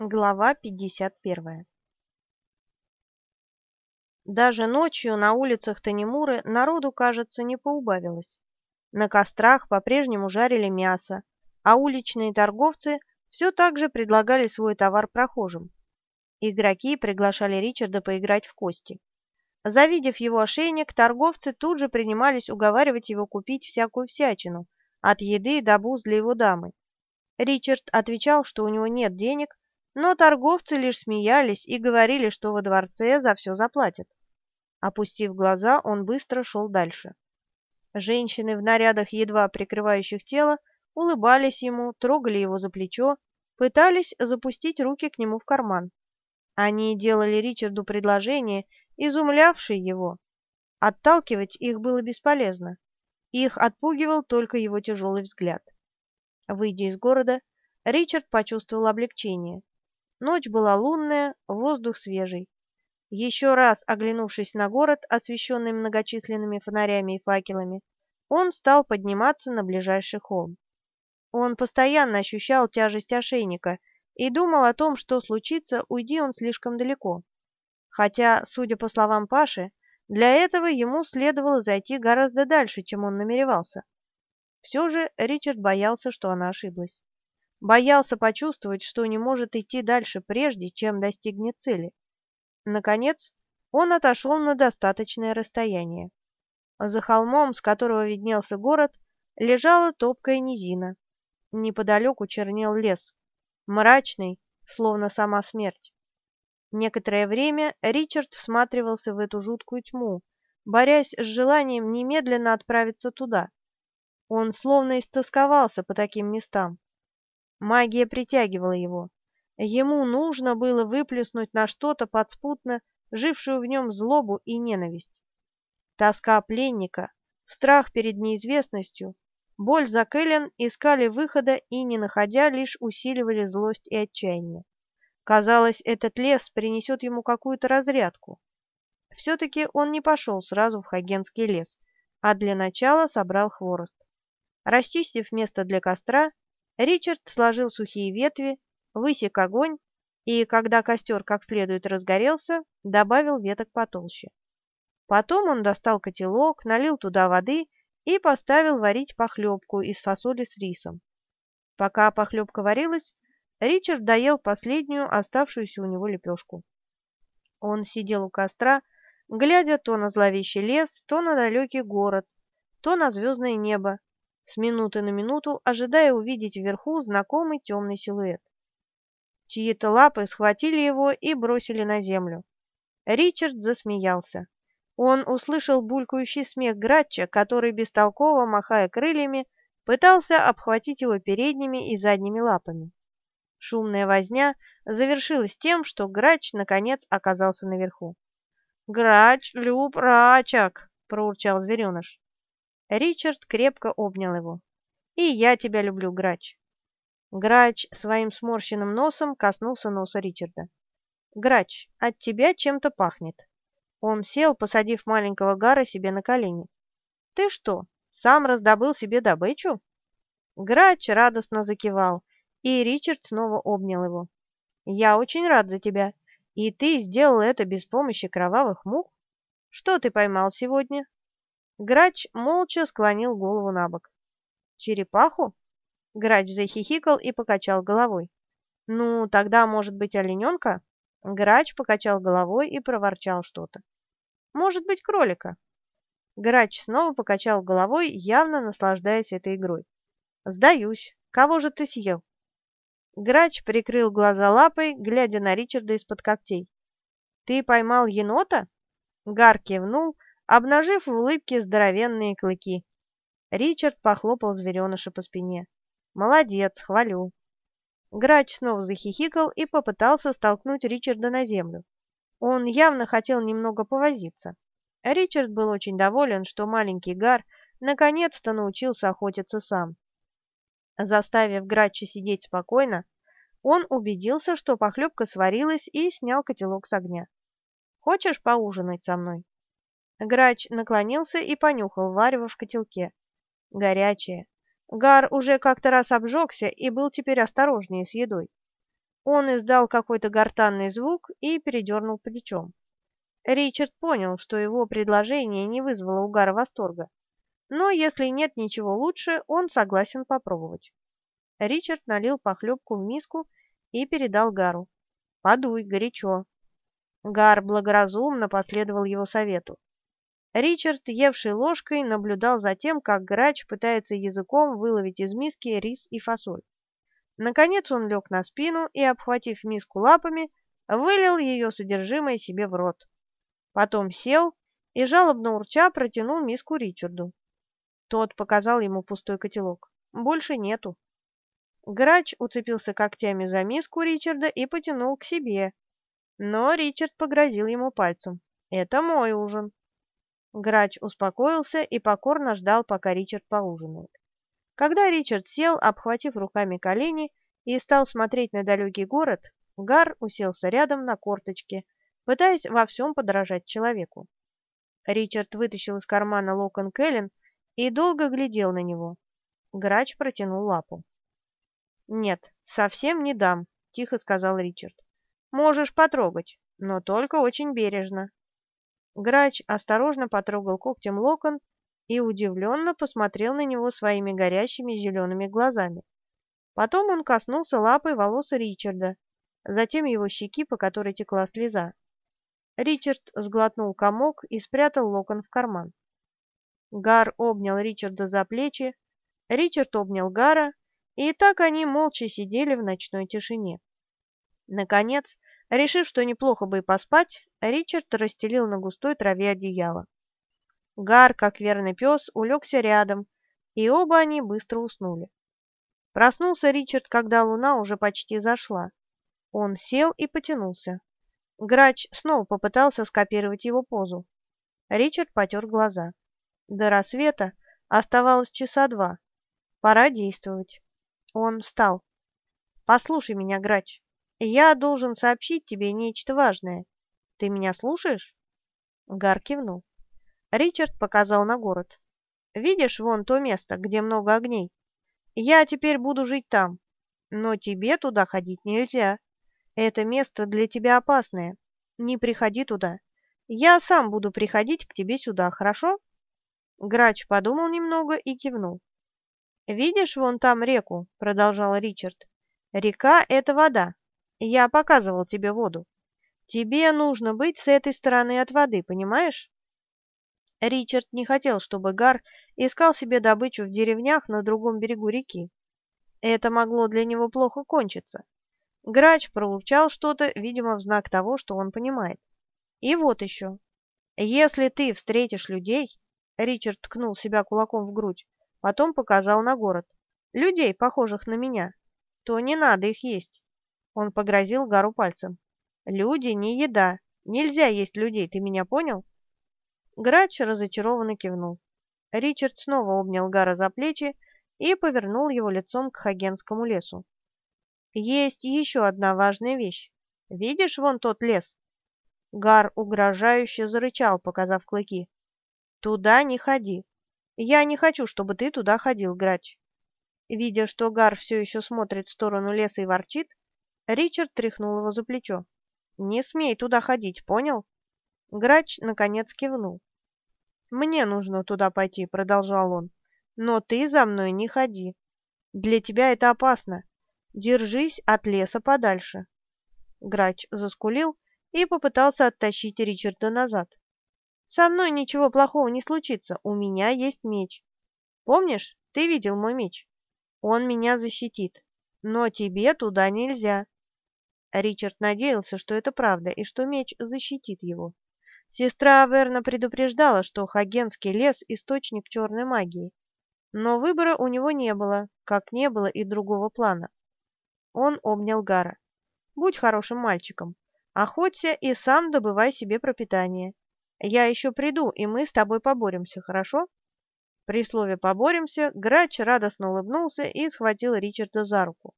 Глава 51 Даже ночью на улицах Танимуры народу, кажется, не поубавилось. На кострах по-прежнему жарили мясо, а уличные торговцы все так же предлагали свой товар прохожим. Игроки приглашали Ричарда поиграть в кости. Завидев его ошейник, торговцы тут же принимались уговаривать его купить всякую всячину, от еды до буз для его дамы. Ричард отвечал, что у него нет денег, но торговцы лишь смеялись и говорили, что во дворце за все заплатят. Опустив глаза, он быстро шел дальше. Женщины в нарядах, едва прикрывающих тело, улыбались ему, трогали его за плечо, пытались запустить руки к нему в карман. Они делали Ричарду предложение, изумлявшее его. Отталкивать их было бесполезно. Их отпугивал только его тяжелый взгляд. Выйдя из города, Ричард почувствовал облегчение. Ночь была лунная, воздух свежий. Еще раз оглянувшись на город, освещенный многочисленными фонарями и факелами, он стал подниматься на ближайший холм. Он постоянно ощущал тяжесть ошейника и думал о том, что случится, уйди он слишком далеко. Хотя, судя по словам Паши, для этого ему следовало зайти гораздо дальше, чем он намеревался. Все же Ричард боялся, что она ошиблась боялся почувствовать, что не может идти дальше прежде, чем достигнет цели. Наконец, он отошел на достаточное расстояние. За холмом, с которого виднелся город, лежала топкая низина. Неподалеку чернел лес, мрачный, словно сама смерть. Некоторое время Ричард всматривался в эту жуткую тьму, борясь с желанием немедленно отправиться туда. Он словно истосковался по таким местам. Магия притягивала его. Ему нужно было выплеснуть на что-то подспутно жившую в нем злобу и ненависть. Тоска пленника, страх перед неизвестностью, боль за Кэлен искали выхода и, не находя, лишь усиливали злость и отчаяние. Казалось, этот лес принесет ему какую-то разрядку. Все-таки он не пошел сразу в Хагенский лес, а для начала собрал хворост. Расчистив место для костра, Ричард сложил сухие ветви, высек огонь и, когда костер как следует разгорелся, добавил веток потолще. Потом он достал котелок, налил туда воды и поставил варить похлебку из фасоли с рисом. Пока похлебка варилась, Ричард доел последнюю оставшуюся у него лепешку. Он сидел у костра, глядя то на зловещий лес, то на далекий город, то на звездное небо, с минуты на минуту ожидая увидеть вверху знакомый темный силуэт. Чьи-то лапы схватили его и бросили на землю. Ричард засмеялся. Он услышал булькающий смех Гратча, который, бестолково махая крыльями, пытался обхватить его передними и задними лапами. Шумная возня завершилась тем, что Грач, наконец, оказался наверху. «Грач, люб, рачак!» — проурчал звереныш. Ричард крепко обнял его. «И я тебя люблю, Грач». Грач своим сморщенным носом коснулся носа Ричарда. «Грач, от тебя чем-то пахнет». Он сел, посадив маленького Гара себе на колени. «Ты что, сам раздобыл себе добычу?» Грач радостно закивал, и Ричард снова обнял его. «Я очень рад за тебя, и ты сделал это без помощи кровавых мух. Что ты поймал сегодня?» Грач молча склонил голову на бок. «Черепаху?» Грач захихикал и покачал головой. «Ну, тогда, может быть, олененка?» Грач покачал головой и проворчал что-то. «Может быть, кролика?» Грач снова покачал головой, явно наслаждаясь этой игрой. «Сдаюсь. Кого же ты съел?» Грач прикрыл глаза лапой, глядя на Ричарда из-под когтей. «Ты поймал енота?» Гар кивнул, обнажив в улыбке здоровенные клыки. Ричард похлопал звереныша по спине. «Молодец, хвалю». Грач снова захихикал и попытался столкнуть Ричарда на землю. Он явно хотел немного повозиться. Ричард был очень доволен, что маленький Гар наконец-то научился охотиться сам. Заставив Грача сидеть спокойно, он убедился, что похлебка сварилась и снял котелок с огня. «Хочешь поужинать со мной?» Грач наклонился и понюхал варево в котелке. Горячее. Гар уже как-то раз обжегся и был теперь осторожнее с едой. Он издал какой-то гортанный звук и передернул плечом. Ричард понял, что его предложение не вызвало у Гара восторга, но если нет ничего лучше, он согласен попробовать. Ричард налил похлебку в миску и передал Гару. «Подуй, горячо». Гар благоразумно последовал его совету. Ричард, евший ложкой, наблюдал за тем, как грач пытается языком выловить из миски рис и фасоль. Наконец он лег на спину и, обхватив миску лапами, вылил ее содержимое себе в рот. Потом сел и, жалобно урча, протянул миску Ричарду. Тот показал ему пустой котелок. Больше нету. Грач уцепился когтями за миску Ричарда и потянул к себе. Но Ричард погрозил ему пальцем. «Это мой ужин». Грач успокоился и покорно ждал, пока Ричард поужинает. Когда Ричард сел, обхватив руками колени, и стал смотреть на далекий город, Гар уселся рядом на корточке, пытаясь во всем подражать человеку. Ричард вытащил из кармана локон Кэлен и долго глядел на него. Грач протянул лапу. «Нет, совсем не дам», — тихо сказал Ричард. «Можешь потрогать, но только очень бережно». Грач осторожно потрогал когтем локон и удивленно посмотрел на него своими горящими зелеными глазами. Потом он коснулся лапой волос Ричарда, затем его щеки, по которой текла слеза. Ричард сглотнул комок и спрятал локон в карман. Гар обнял Ричарда за плечи, Ричард обнял Гара, и так они молча сидели в ночной тишине. Наконец, решив, что неплохо бы и поспать, Ричард расстелил на густой траве одеяло. Гар, как верный пес, улегся рядом, и оба они быстро уснули. Проснулся Ричард, когда луна уже почти зашла. Он сел и потянулся. Грач снова попытался скопировать его позу. Ричард потер глаза. До рассвета оставалось часа два. Пора действовать. Он встал. «Послушай меня, Грач. Я должен сообщить тебе нечто важное. Ты меня слушаешь?» Гар кивнул. Ричард показал на город. «Видишь вон то место, где много огней? Я теперь буду жить там. Но тебе туда ходить нельзя. Это место для тебя опасное. Не приходи туда. Я сам буду приходить к тебе сюда, хорошо?» Грач подумал немного и кивнул. «Видишь вон там реку?» — продолжал Ричард. «Река — это вода. Я показывал тебе воду. Тебе нужно быть с этой стороны от воды, понимаешь?» Ричард не хотел, чтобы Гар искал себе добычу в деревнях на другом берегу реки. Это могло для него плохо кончиться. Грач проурчал что-то, видимо, в знак того, что он понимает. И вот еще. Если ты встретишь людей, Ричард ткнул себя кулаком в грудь, потом показал на город, людей, похожих на меня, то не надо их есть. Он погрозил Гару пальцем. Люди не еда. Нельзя есть людей, ты меня понял? Грач разочарованно кивнул. Ричард снова обнял Гара за плечи и повернул его лицом к Хагенскому лесу. Есть еще одна важная вещь. Видишь вон тот лес? Гар угрожающе зарычал, показав клыки. Туда не ходи. Я не хочу, чтобы ты туда ходил, Грач. Видя, что Гар все еще смотрит в сторону леса и ворчит, Ричард тряхнул его за плечо. «Не смей туда ходить, понял?» Грач, наконец, кивнул. «Мне нужно туда пойти», — продолжал он. «Но ты за мной не ходи. Для тебя это опасно. Держись от леса подальше. Грач заскулил и попытался оттащить Ричарда назад. Со мной ничего плохого не случится, у меня есть меч. Помнишь, ты видел мой меч? Он меня защитит, но тебе туда нельзя. Ричард надеялся, что это правда и что меч защитит его. Сестра Аверна предупреждала, что Хагенский лес – источник черной магии. Но выбора у него не было, как не было и другого плана. Он обнял Гара. «Будь хорошим мальчиком. Охоться и сам добывай себе пропитание. Я еще приду, и мы с тобой поборемся, хорошо?» При слове «поборемся» Грач радостно улыбнулся и схватил Ричарда за руку.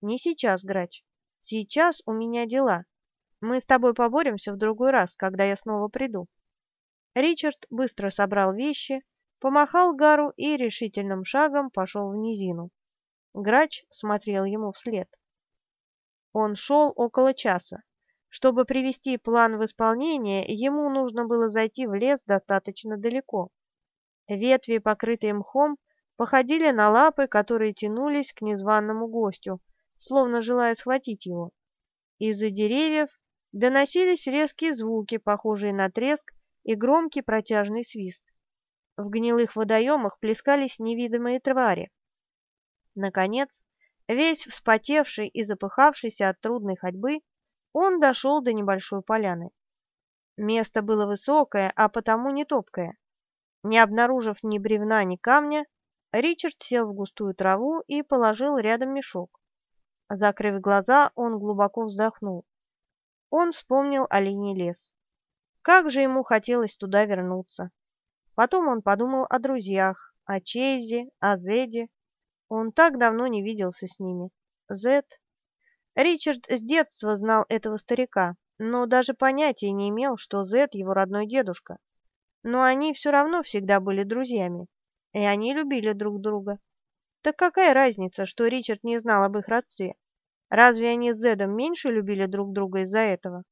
«Не сейчас, Грач. Сейчас у меня дела. Мы с тобой поборемся в другой раз, когда я снова приду». Ричард быстро собрал вещи, помахал Гару и решительным шагом пошел в низину. Грач смотрел ему вслед. Он шел около часа. Чтобы привести план в исполнение, ему нужно было зайти в лес достаточно далеко. Ветви, покрытые мхом, походили на лапы, которые тянулись к незваному гостю, словно желая схватить его. Из-за деревьев доносились резкие звуки, похожие на треск и громкий протяжный свист. В гнилых водоемах плескались невидимые твари. Наконец, весь вспотевший и запыхавшийся от трудной ходьбы, он дошел до небольшой поляны. Место было высокое, а потому не топкое. Не обнаружив ни бревна, ни камня, Ричард сел в густую траву и положил рядом мешок. Закрыв глаза, он глубоко вздохнул. Он вспомнил оленей лес. Как же ему хотелось туда вернуться. Потом он подумал о друзьях, о Чейзе, о Зеде. Он так давно не виделся с ними. Зед. Ричард с детства знал этого старика, но даже понятия не имел, что Зед его родной дедушка. Но они все равно всегда были друзьями, и они любили друг друга. Так какая разница, что Ричард не знал об их родстве? Разве они с Зедом меньше любили друг друга из-за этого?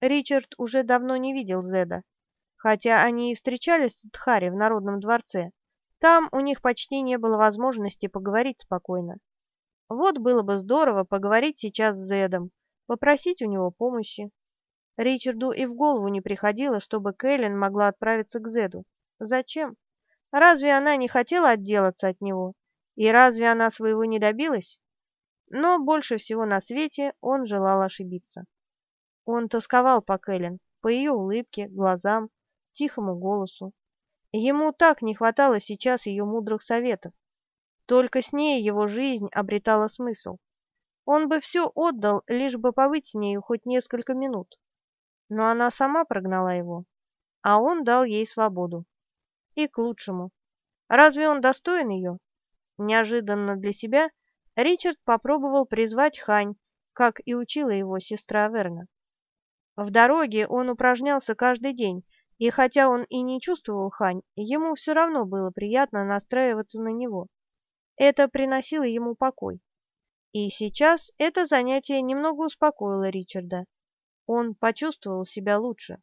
Ричард уже давно не видел Зеда. Хотя они и встречались в Тхаре в Народном дворце, там у них почти не было возможности поговорить спокойно. Вот было бы здорово поговорить сейчас с Зедом, попросить у него помощи. Ричарду и в голову не приходило, чтобы Кэлен могла отправиться к Зеду. Зачем? Разве она не хотела отделаться от него? И разве она своего не добилась? Но больше всего на свете он желал ошибиться. Он тосковал по Кэлен, по ее улыбке, глазам, тихому голосу. Ему так не хватало сейчас ее мудрых советов. Только с ней его жизнь обретала смысл. Он бы все отдал, лишь бы побыть с нею хоть несколько минут. Но она сама прогнала его, а он дал ей свободу. И к лучшему. Разве он достоин ее? Неожиданно для себя Ричард попробовал призвать Хань, как и учила его сестра Верна. В дороге он упражнялся каждый день, и хотя он и не чувствовал Хань, ему все равно было приятно настраиваться на него. Это приносило ему покой. И сейчас это занятие немного успокоило Ричарда. Он почувствовал себя лучше.